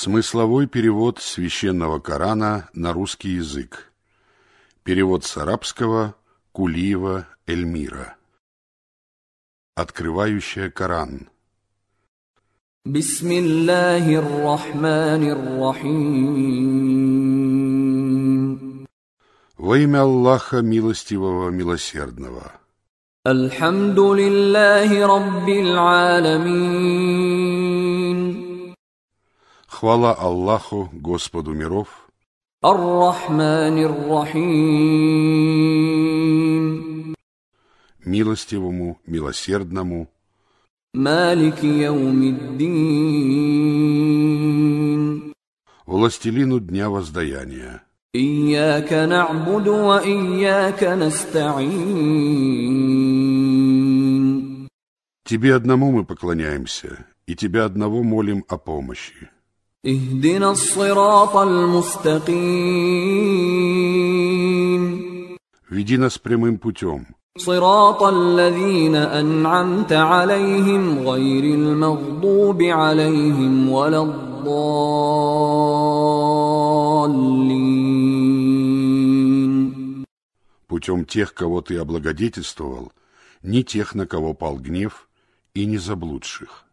Смысловой перевод священного Корана на русский язык. Перевод с арабского Кулиева Эльмира. Открывающая Коран. Рахим. Во имя Аллаха Милостивого Милосердного. Альхамдулиллахи Раббил Аламин. Хвала Аллаху, Господу миров. Ар-Рахманир-Рахим. Милостивому, милосердному. Малики Яумиддин. Властелину дня воздаяния. Ияка на'буду ва ияка настаин. Тебе одному мы поклоняемся, и тебя одного молим о помощи. اهدنا الصراط المستقيم Веди нас прямым путем. صراط الذين أنعمت عليهم غير المغضوب عليهم ولا الضالين Путем тех, кого ты облагодетельствовал, не тех, на кого пал гнев, и не заблудших.